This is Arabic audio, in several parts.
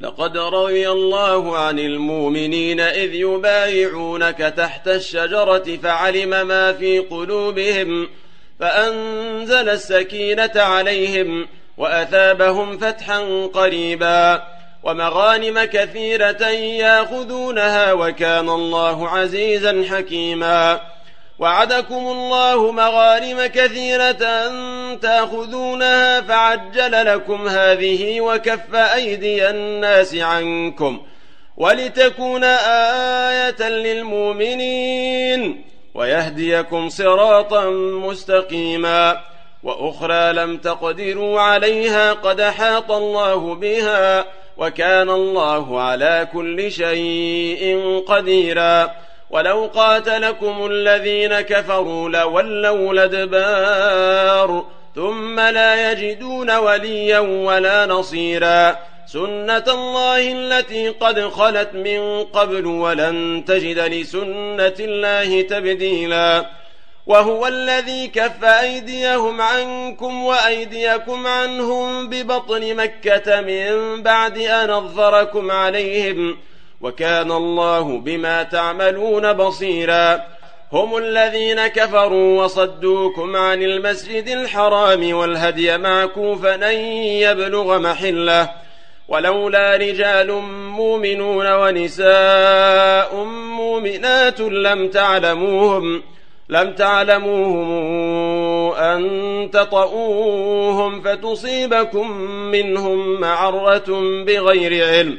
لقد رضي الله عن المؤمنين إذ يبايعونك تحت الشجرة فعلم ما في قلوبهم فأنزل السكينة عليهم وأثابهم فتحا قريبا ومغانم كثيرة ياخذونها وكان الله عزيزا حكيما وعدكم الله مغانم كثيرة تأخذونها فعجل لكم هذه وكف أيدي الناس عنكم ولتكون آية للمؤمنين ويهديكم صراطا مستقيما وأخرى لم تقدروا عليها قد حاط الله بها وكان الله على كل شيء قديرا ولو قاتلكم الذين كفروا لولوا لدبار ثم لا يجدون وليا ولا نصيرا. سنة الله التي قد خلت من قبل ولن تجد لسنة الله تبديلا. وهو الذي كف أيديهم عنكم وأيديكم عنهم ببطن مكة من بعد أن أظفركم عليهم. وكان الله بما تعملون بصيرا. هم الذين كفروا وصدوكم عن المسجد الحرام والهدي معكوفا أن يبلغ محلة. ولولا رجال مؤمنون ونساء مؤمنات لم تعلموهم لم تعلموهم أن تطؤوهم فتصيبكم منهم معرة بغير علم.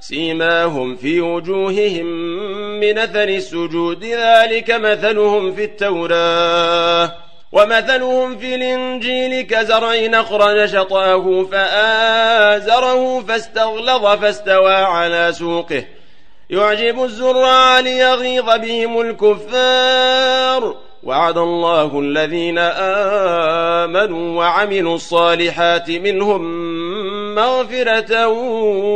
سيماهم في وجوههم من أثر السجود. ذلك مثلهم في التوراة ومثلهم في الإنجيل. كزرع أخرج شطاه فآزره فاستغلظ فاستوى على سوقه. يعجب الزرع ليغيظ بهم الكفار. وعد الله الذين آمنوا وعملوا الصالحات منهم مغفرة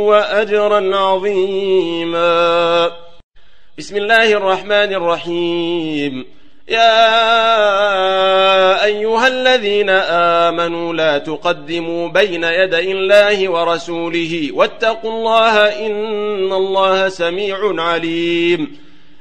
وأجرا عظيما. بسم الله الرحمن الرحيم يا أيها الذين آمنوا لا تقدموا بين يدي الله ورسوله. واتقوا الله إن الله سميع عليم.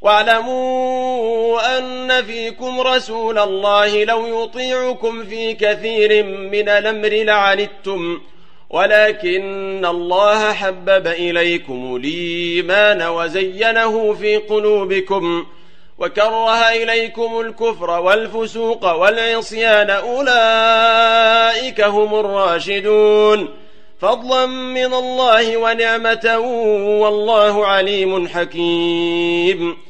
واعلموا أن فيكم رسول الله لو يطيعكم في كثير من الأمر لعنتم ولكن الله حبب إليكم الإيمان وزينه في قلوبكم وكره إليكم الكفر والفسوق والعصيان أولئك هم الراشدون. فضلا من الله ونعمة والله عليم حكيم.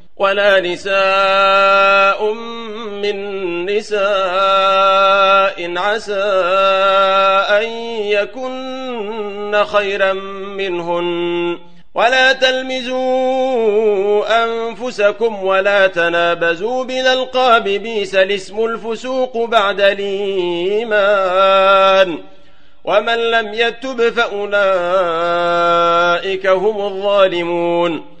ولا نساء من نساء عسى أن يكن خيرا منهن. ولا تلمزوا أنفسكم ولا تنابزوا بالألقاب بيس الاسم الفسوق بعد الإيمان. ومن لم يتب فأولئك هم الظالمون.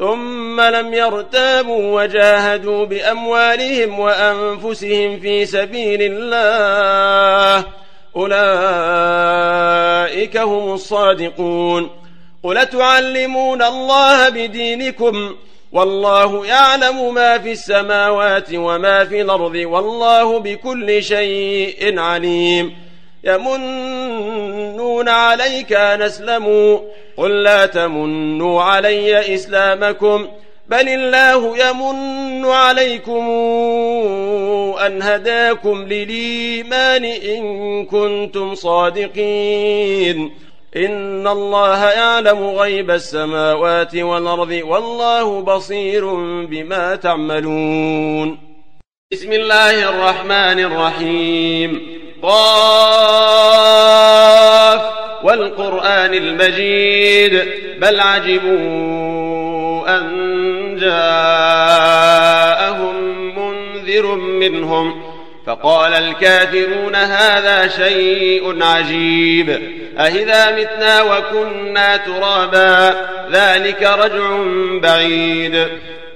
ثم لم يرتابوا وجاهدوا بأموالهم وأنفسهم في سبيل الله. أولئك هم الصادقون. قل تعلمون الله بدينكم؟ والله يعلم ما في السماوات وما في الأرض والله بكل شيء عليم. يمنون عليك أن أسلموا قل لا تمنوا علي إسلامكم بل الله يمن عليكم أن هداكم للإيمان إن كنتم صادقين. إن الله يعلم غيب السماوات والأرض والله بصير بما تعملون. بسم الله الرحمن الرحيم. ضاف والقرآن المجيد بل عجبوا أن جاءهم منذر منهم فقال الكافرون هذا شيء عجيب أهذا متنا وكنا ترابا ذلك رجع بعيد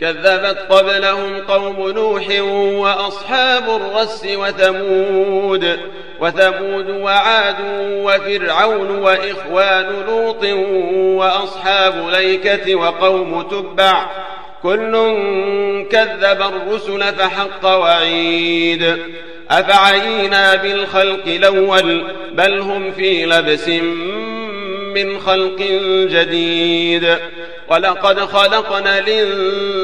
كذبت قبلهم قوم نوح وأصحاب الرس وثمود وثمود وعاد وفرعون وإخوان لوط وأصحاب ليكة وقوم تبع. كل كذب الرسل فحق وعيد. أفعينا بالخلق الأول بل هم في لبس من خلق جديد. ولقد خلقنا الإنسان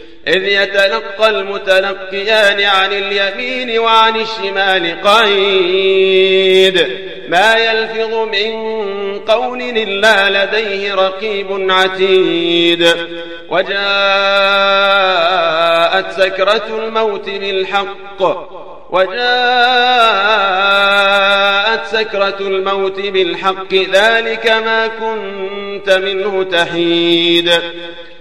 إذ يتلقى المتلقيان عن اليمين وعن الشمال قعيد ما يلفظ من قول إلا لديه رقيب عتيد. وجاءت سكرة الموت بالحق. وجاءت سكرة الموت بالحق. ذلك ما كنت منه تحيد.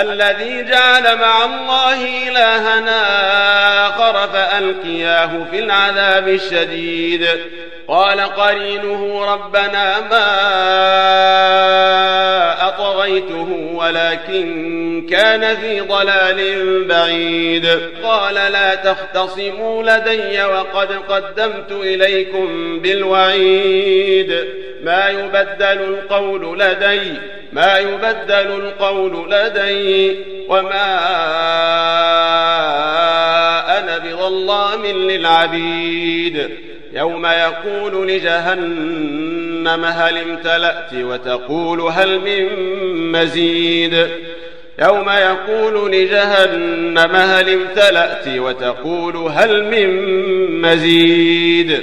الذي جعل مع الله إلهنا آخر فألقياه في العذاب الشديد. قال قرينه ربنا ما أطغيته ولكن كان في ضلال بعيد. قال لا تختصموا لدي وقد قدمت إليكم بالوعيد. ما يبدل القول لدي ما يبدل القول لدي وما أنا بظلام للعبيد. يوم يقول لجهنم هل امتلأت وتقول هل من مزيد. يوم يقول لجهنم هل امتلأت وتقول هل من مزيد.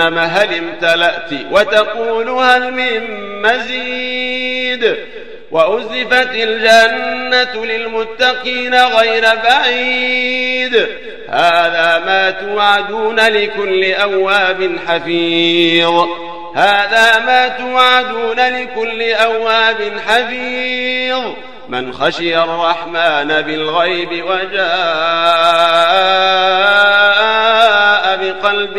هل امتلأت وتقول هل من مزيد وأزفت الجنة للمتقين غير بعيد هذا ما توعدون لكل أواب حفيظ هذا ما توعدون لكل أواب حفيظ من خشي الرحمن بالغيب وجاء بقلب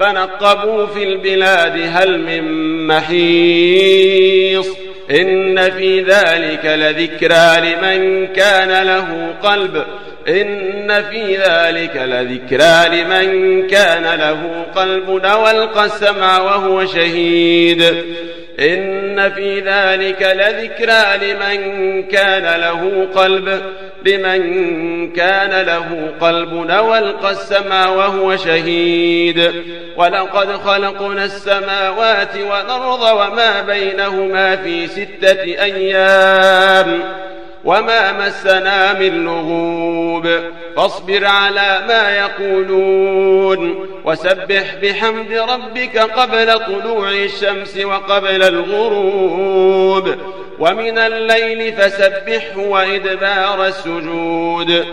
فنقبوا في البلاد هل من محيص. إن في ذلك لذكرى لمن كان له قلب. إن في ذلك لذكرى لمن كان له قلب. والقى السمع وهو شهيد. إن في ذلك لذكرى لمن كان له قلب. لمن كان له قلب والقى السمع وهو شهيد. ولقد خلقنا السماوات والأرض وما بينهما في ستة أيام. وما مسنا من لغوب فاصبر على ما يقولون وسبح بحمد ربك قبل طلوع الشمس وقبل الغروب ومن الليل فسبحه وإدبار السجود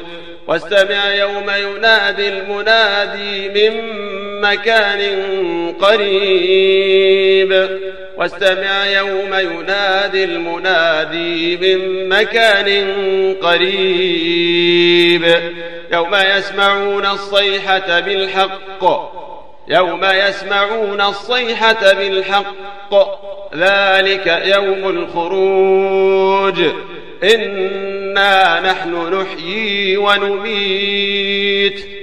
واستمع يوم ينادي المنادي من مكان قريب واستمع يوم ينادي المنادي من مكان قريب. يوم يسمعون الصيحة بالحق. يوم يسمعون الصيحة بالحق. ذلك يوم الخروج. إنا نحن نحيي ونميت.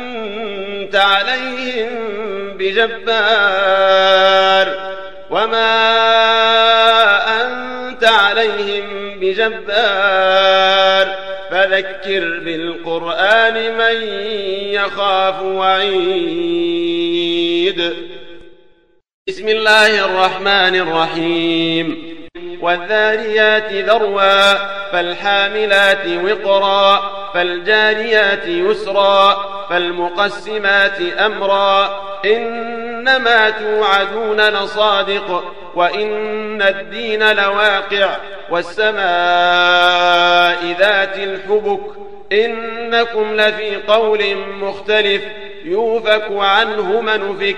عليهم بجبار وما أنت عليهم بجبار فذكر بالقرآن من يخاف وعيد بسم الله الرحمن الرحيم والذاريات ذروا فالحاملات وقرا فالجاريات يسرا فالمقسمات أمرا إنما توعدون لصادق وإن الدين لواقع والسماء ذات الحبك إنكم لفي قول مختلف يوفك عنه من فك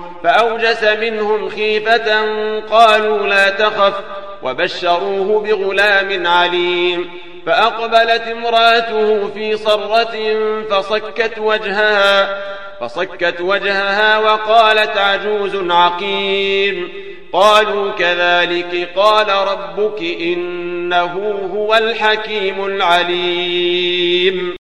فأوجس منهم خيفة قالوا لا تخف وبشروه بغلام عليم فأقبلت امرأته في صرة فصكت وجهها فصكت وجهها وقالت عجوز عقيم قالوا كذلك قال ربك إنه هو الحكيم العليم